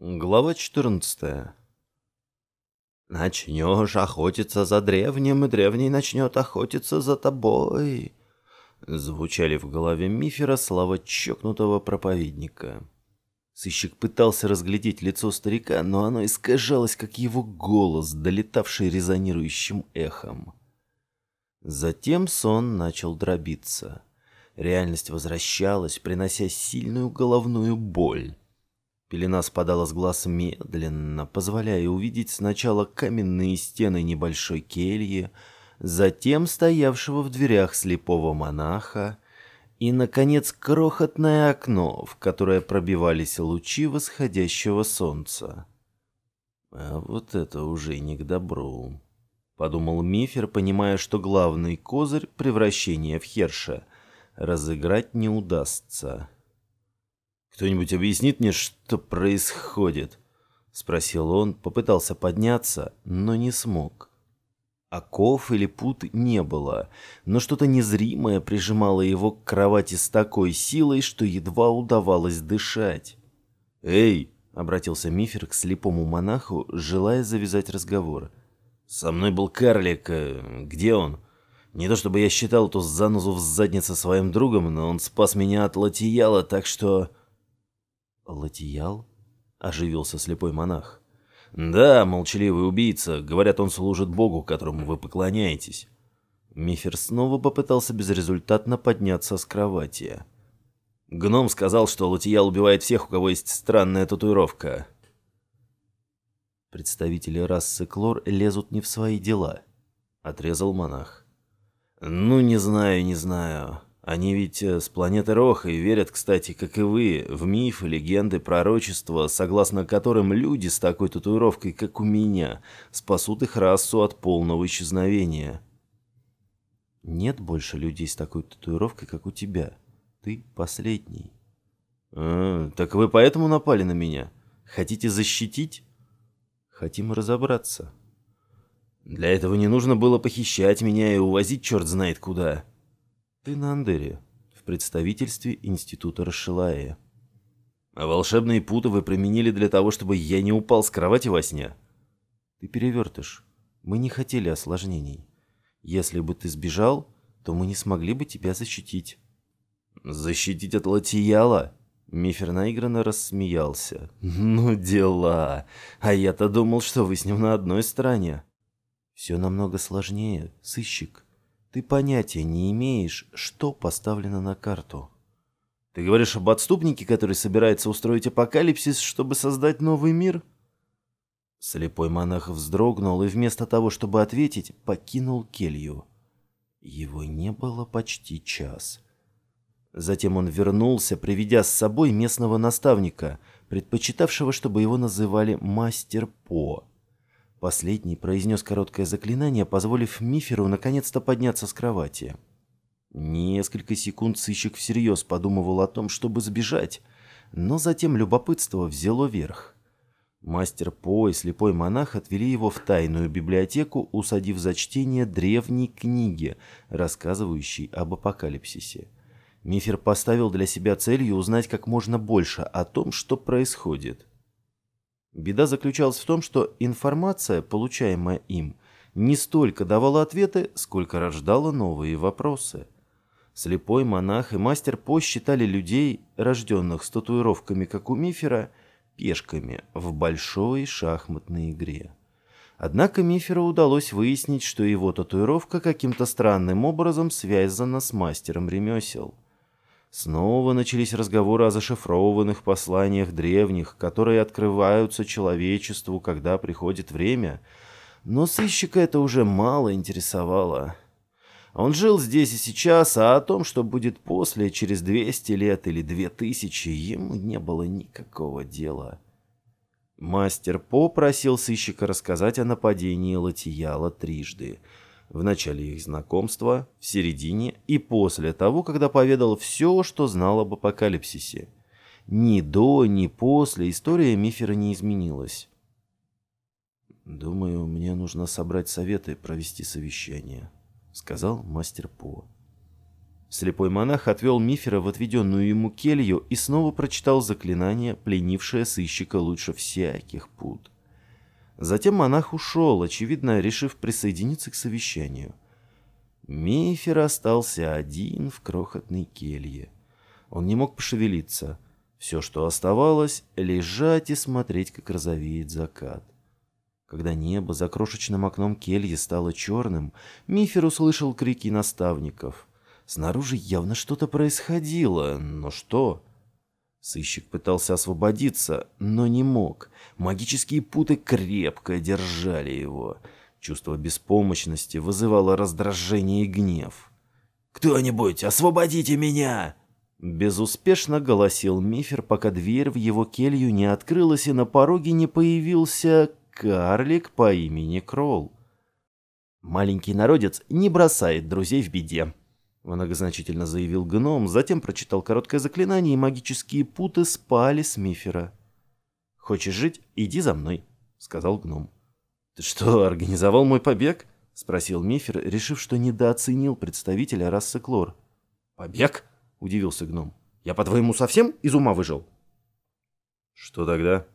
Глава 14 «Начнешь охотиться за древним, и древний начнет охотиться за тобой», звучали в голове Мифера слова чокнутого проповедника. Сыщик пытался разглядеть лицо старика, но оно искажалось, как его голос, долетавший резонирующим эхом. Затем сон начал дробиться. Реальность возвращалась, принося сильную головную боль. Пелена спадала с глаз медленно, позволяя увидеть сначала каменные стены небольшой кельи, затем стоявшего в дверях слепого монаха и, наконец, крохотное окно, в которое пробивались лучи восходящего солнца. «А вот это уже не к добру», — подумал Мифер, понимая, что главный козырь превращения в Херша разыграть не удастся. «Кто-нибудь объяснит мне, что происходит?» — спросил он, попытался подняться, но не смог. Оков или пут не было, но что-то незримое прижимало его к кровати с такой силой, что едва удавалось дышать. «Эй!» — обратился Мифер к слепому монаху, желая завязать разговор. «Со мной был карлик. Э, где он? Не то чтобы я считал эту занозу в заднице своим другом, но он спас меня от латияла, так что...» «Латиял?» — оживился слепой монах. «Да, молчаливый убийца. Говорят, он служит Богу, которому вы поклоняетесь». Мифер снова попытался безрезультатно подняться с кровати. Гном сказал, что Латиял убивает всех, у кого есть странная татуировка. Представители расы Клор лезут не в свои дела, — отрезал монах. «Ну, не знаю, не знаю. Они ведь э, с планеты Роха и верят, кстати, как и вы, в мифы, легенды, пророчества, согласно которым люди с такой татуировкой, как у меня, спасут их расу от полного исчезновения. Нет больше людей с такой татуировкой, как у тебя. Ты последний. А, так вы поэтому напали на меня? Хотите защитить? Хотим разобраться. Для этого не нужно было похищать меня и увозить черт знает куда. Ты на Андере, в представительстве Института Расшилая. А волшебные путы вы применили для того, чтобы я не упал с кровати во сне? Ты перевертыш. Мы не хотели осложнений. Если бы ты сбежал, то мы не смогли бы тебя защитить. Защитить от Латияла? Мифер наигранно рассмеялся. «Ну дела! А я-то думал, что вы с ним на одной стороне». «Все намного сложнее, сыщик. Ты понятия не имеешь, что поставлено на карту. Ты говоришь об отступнике, который собирается устроить апокалипсис, чтобы создать новый мир? Слепой монах вздрогнул и вместо того, чтобы ответить, покинул келью. Его не было почти час. Затем он вернулся, приведя с собой местного наставника, предпочитавшего, чтобы его называли «Мастер По». Последний произнес короткое заклинание, позволив Миферу наконец-то подняться с кровати. Несколько секунд сыщик всерьез подумывал о том, чтобы сбежать, но затем любопытство взяло верх. Мастер По и слепой монах отвели его в тайную библиотеку, усадив за чтение древней книги, рассказывающей об апокалипсисе. Мифер поставил для себя целью узнать как можно больше о том, что происходит. Беда заключалась в том, что информация, получаемая им, не столько давала ответы, сколько рождала новые вопросы. Слепой монах и мастер посчитали людей, рожденных с татуировками, как у Мифера, пешками в большой шахматной игре. Однако Миферу удалось выяснить, что его татуировка каким-то странным образом связана с мастером ремесел – Снова начались разговоры о зашифрованных посланиях древних, которые открываются человечеству, когда приходит время. Но сыщика это уже мало интересовало. Он жил здесь и сейчас, а о том, что будет после, через 200 лет или 2000, ему не было никакого дела. Мастер попросил сыщика рассказать о нападении Латияла трижды — в начале их знакомства, в середине и после того, когда поведал все, что знал об апокалипсисе. Ни до, ни после история Мифера не изменилась. «Думаю, мне нужно собрать советы и провести совещание», — сказал мастер По. Слепой монах отвел Мифера в отведенную ему келью и снова прочитал заклинание, пленившее сыщика лучше всяких пут. Затем монах ушел, очевидно, решив присоединиться к совещанию. Мифер остался один в крохотной келье. Он не мог пошевелиться. Все, что оставалось, лежать и смотреть, как розовеет закат. Когда небо за крошечным окном кельи стало черным, Мифер услышал крики наставников. Снаружи явно что-то происходило, но что? Сыщик пытался освободиться, но не мог. Магические путы крепко держали его. Чувство беспомощности вызывало раздражение и гнев. «Кто-нибудь, освободите меня!» Безуспешно голосил Мифер, пока дверь в его келью не открылась и на пороге не появился карлик по имени Кролл. «Маленький народец не бросает друзей в беде», — многозначительно заявил гном, затем прочитал короткое заклинание, и магические путы спали с Мифера. «Хочешь жить? Иди за мной», — сказал гном. «Ты что, организовал мой побег?» — спросил Мифер, решив, что недооценил представителя расы Клор. «Побег?» — удивился гном. «Я, по-твоему, совсем из ума выжил?» «Что тогда?»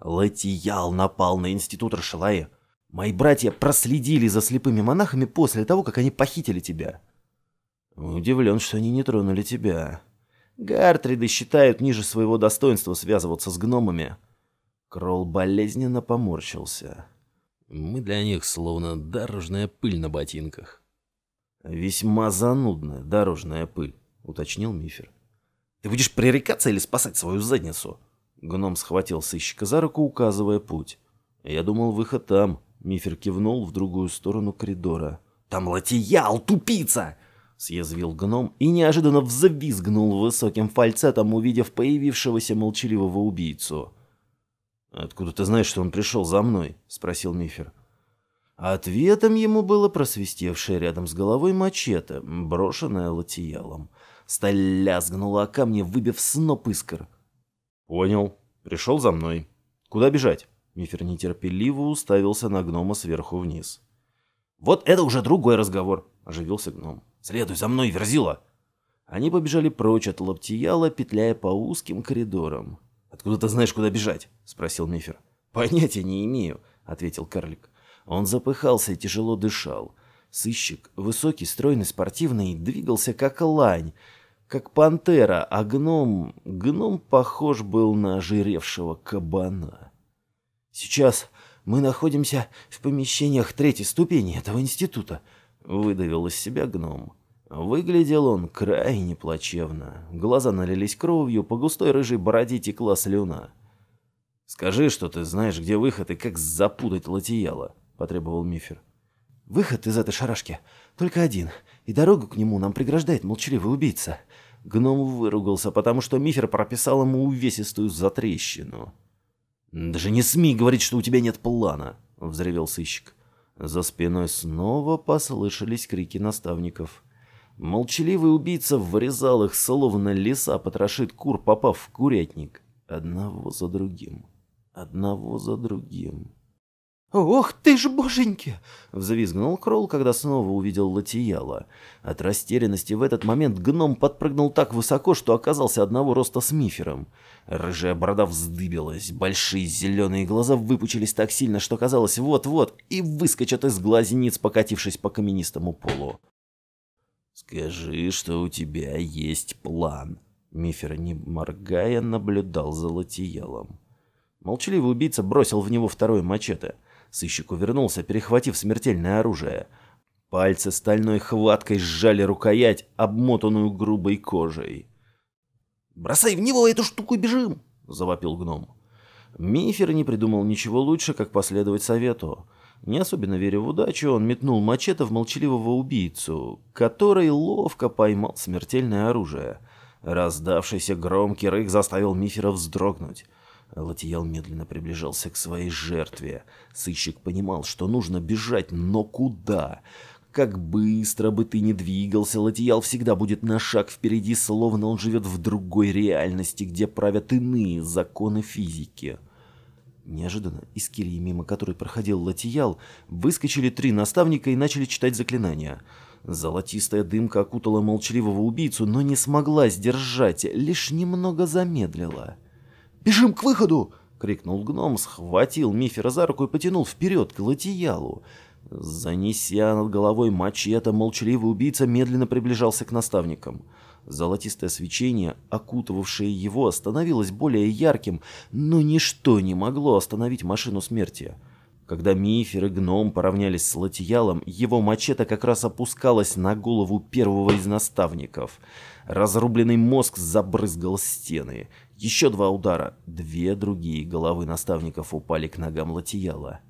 Латиял напал на институт Рашалая. Мои братья проследили за слепыми монахами после того, как они похитили тебя. Удивлен, что они не тронули тебя. Гартриды считают ниже своего достоинства связываться с гномами. Кролл болезненно поморщился. Мы для них словно дорожная пыль на ботинках. Весьма занудная дорожная пыль, уточнил Мифер. Ты будешь пререкаться или спасать свою задницу? Гном схватил сыщика за руку, указывая путь. «Я думал, выход там». Мифер кивнул в другую сторону коридора. «Там латиял, тупица!» Съязвил гном и неожиданно взвизгнул высоким фальцетом, увидев появившегося молчаливого убийцу. «Откуда ты знаешь, что он пришел за мной?» — спросил Мифер. Ответом ему было просвистевшее рядом с головой мачете, брошенное латиялом. Сталь лязгнула о камни, выбив сноп искр. «Понял. Пришел за мной. Куда бежать?» Мифер нетерпеливо уставился на гнома сверху вниз. «Вот это уже другой разговор!» – оживился гном. «Следуй за мной, Верзила!» Они побежали прочь от Лаптияла, петляя по узким коридорам. «Откуда ты знаешь, куда бежать?» – спросил Мифер. «Понятия не имею», – ответил карлик. Он запыхался и тяжело дышал. Сыщик, высокий, стройный, спортивный, двигался как лань – как пантера, а гном... Гном похож был на ожиревшего кабана. «Сейчас мы находимся в помещениях третьей ступени этого института», — выдавил из себя гном. Выглядел он крайне плачевно. Глаза налились кровью, по густой рыжей бороде текла слюна. «Скажи, что ты знаешь, где выход и как запутать латияло», — потребовал Мифер. «Выход из этой шарашки только один, и дорогу к нему нам преграждает молчаливый убийца». Гном выругался, потому что Мифер прописал ему увесистую затрещину. «Даже не смей говорить, что у тебя нет плана!» — взревел сыщик. За спиной снова послышались крики наставников. Молчаливый убийца вырезал их, словно лиса потрошит кур, попав в курятник. Одного за другим. Одного за другим. «Ох ты ж, боженьки!» — взвизгнул Кролл, когда снова увидел Латияла. От растерянности в этот момент гном подпрыгнул так высоко, что оказался одного роста с Мифером. Рыжая борода вздыбилась, большие зеленые глаза выпучились так сильно, что казалось вот-вот и выскочат из глазниц, покатившись по каменистому полу. «Скажи, что у тебя есть план», — Мифер, не моргая, наблюдал за Латиялом. Молчаливый убийца бросил в него второе мачете — Сыщик увернулся, перехватив смертельное оружие. Пальцы стальной хваткой сжали рукоять, обмотанную грубой кожей. «Бросай в него эту штуку и бежим!» — завопил гном. Мифер не придумал ничего лучше, как последовать совету. Не особенно веря в удачу, он метнул мачете в молчаливого убийцу, который ловко поймал смертельное оружие. Раздавшийся громкий рык заставил Мифера вздрогнуть. Латиял медленно приближался к своей жертве. Сыщик понимал, что нужно бежать, но куда? Как быстро бы ты ни двигался, Латиял всегда будет на шаг впереди, словно он живет в другой реальности, где правят иные законы физики. Неожиданно из кельи, мимо которой проходил Латиял, выскочили три наставника и начали читать заклинания. Золотистая дымка окутала молчаливого убийцу, но не смогла сдержать, лишь немного замедлила. «Бежим к выходу!» — крикнул гном, схватил Мифера за руку и потянул вперед к Латиялу. Занеся над головой мачете, молчаливый убийца медленно приближался к наставникам. Золотистое свечение, окутывавшее его, становилось более ярким, но ничто не могло остановить машину смерти. Когда Мифер и гном поравнялись с Латиялом, его мачете как раз опускалась на голову первого из наставников. Разрубленный мозг забрызгал стены. Еще два удара. Две другие головы наставников упали к ногам Латияла.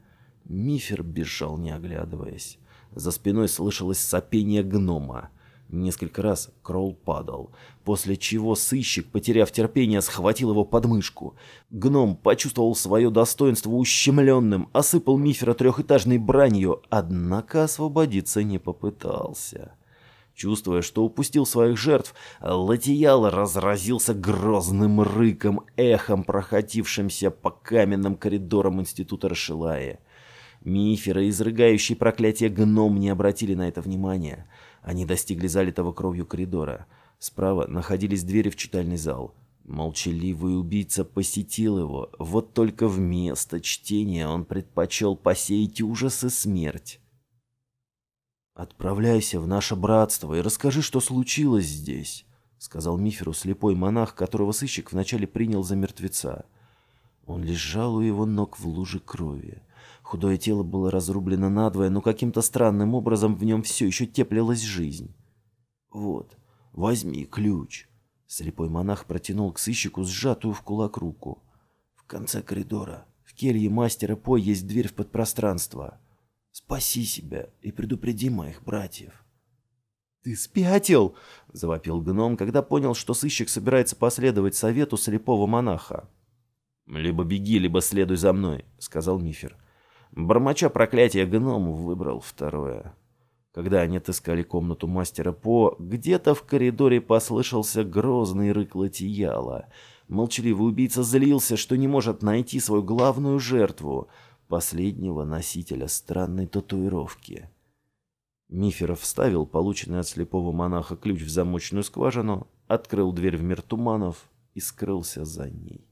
Мифер бежал, не оглядываясь. За спиной слышалось сопение гнома. Несколько раз Кролл падал, после чего сыщик, потеряв терпение, схватил его под мышку. Гном почувствовал свое достоинство ущемленным, осыпал Мифера трехэтажной бранью, однако освободиться не попытался. Чувствуя, что упустил своих жертв, Латиял разразился грозным рыком, эхом проходившимся по каменным коридорам Института Рашилая. Мифера, изрыгающий проклятие гном, не обратили на это внимания. Они достигли залитого кровью коридора. Справа находились двери в читальный зал. Молчаливый убийца посетил его, вот только вместо чтения он предпочел посеять ужас и смерть. «Отправляйся в наше братство и расскажи, что случилось здесь», — сказал Миферу слепой монах, которого сыщик вначале принял за мертвеца. Он лежал у его ног в луже крови. Худое тело было разрублено надвое, но каким-то странным образом в нем все еще теплилась жизнь. «Вот, возьми ключ». Слепой монах протянул к сыщику сжатую в кулак руку. «В конце коридора, в келье мастера По есть дверь в подпространство. Спаси себя и предупреди моих братьев». «Ты спятил!» — завопил гном, когда понял, что сыщик собирается последовать совету слепого монаха. «Либо беги, либо следуй за мной», — сказал Мифер. Бормоча проклятие гном выбрал второе. Когда они отыскали комнату мастера По, где-то в коридоре послышался грозный рык Латияла. Молчаливый убийца злился, что не может найти свою главную жертву, последнего носителя странной татуировки. Миферов вставил полученный от слепого монаха ключ в замочную скважину, открыл дверь в мир туманов и скрылся за ней.